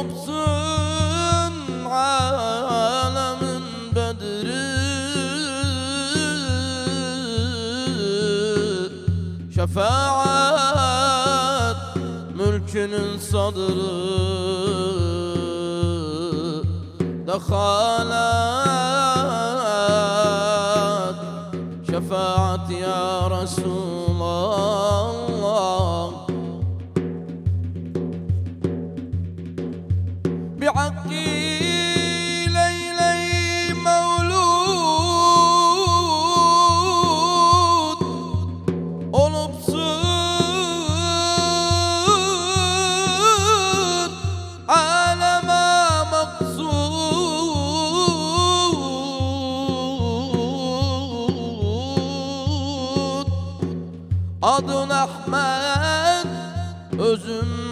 Olupsun alemin bedri. Şefaat mülkünün sadrı. Dehalat Şefaat ya Resulallah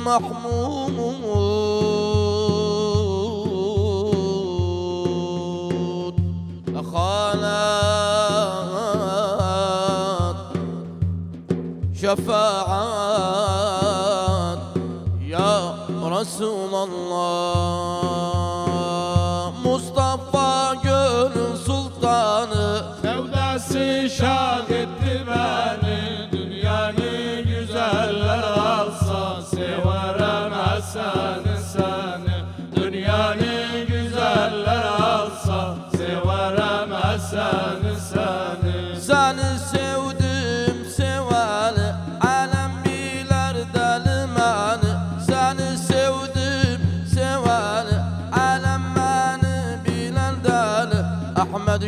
özüm Mahmud Halat Şefaat. Ya Resulallah Mustafa gönül sultanı Sevdası şad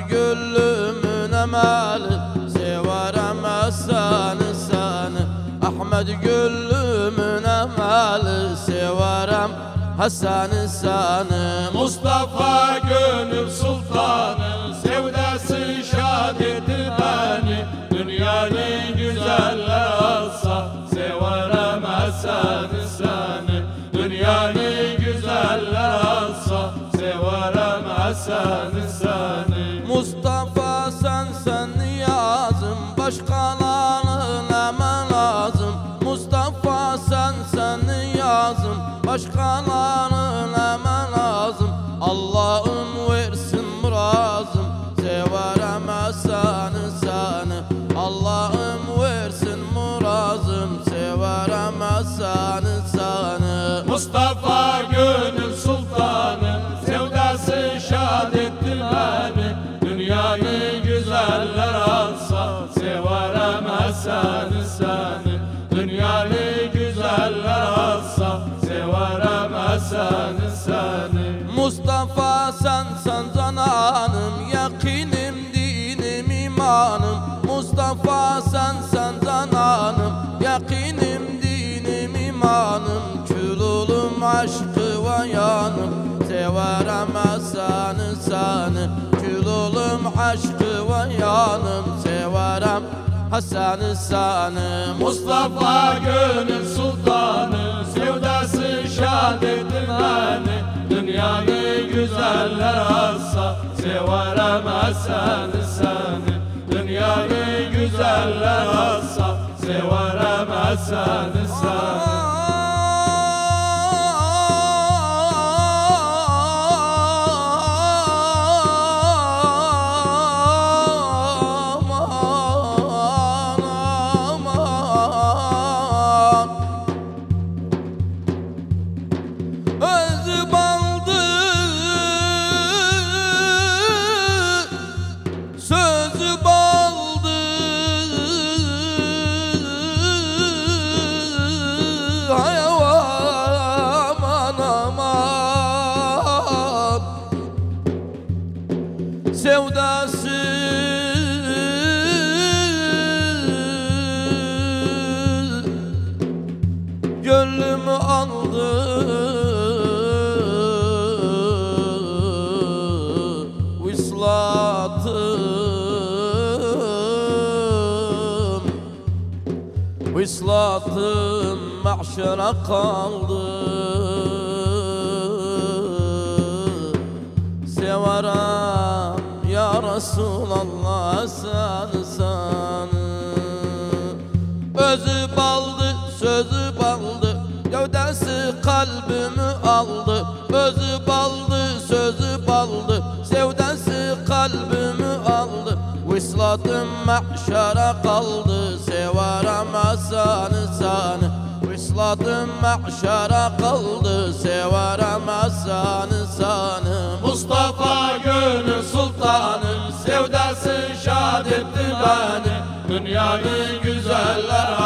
Ahmet gülümün emali Severim seni seni Ahmet gülümün emali Severim Hasan'ı seni Mustafa gönül sultanı Sevdası şad etti beni. Dünyanın güzeller alsa Severim Hasan'ı seni Dünyanın güzeller alsa Severim Hasan'ı seni Mustafa sen sen yazım Başkalarının hemen lazım. Mustafa sen sen yazım Başkalarının hemen lazım. Allah'ım versin murazım. Severim seni. Seni Allah'ım versin murazım. Severim seni seni. Mustafa Hasan'ı seni Dünyanı güzeller alsa Severim Hasan'ı seni Mustafa sen sen cananım Yakinim dinim imanım. Mustafa sen sen cananım Yakinim dinim imanım. Külulum aşkı ve yanım Severim seni seni Külulum aşkı ve yanım Severim Hasan'ı seni Mustafa gönül sultanı Sevdası şad etti beni Dünyanı güzeller alsa Severim Hasan'ı seni Dünyanı güzeller alsa Severim Hasan'ı seni Gönlümü aldı. Vislatım Vislatım mahşere kaldı. Severim ya Resulallah seni seni Özü baldı Özü baldı sözü baldı. Sevdesi kalbimi aldı. Vislatım mahşere kaldı. Severim seni seni Vislatım mahşere kaldı. Severim seni seni Mustafa gönül sultanı Sevdası şad etti beni. Dünyanın güzeller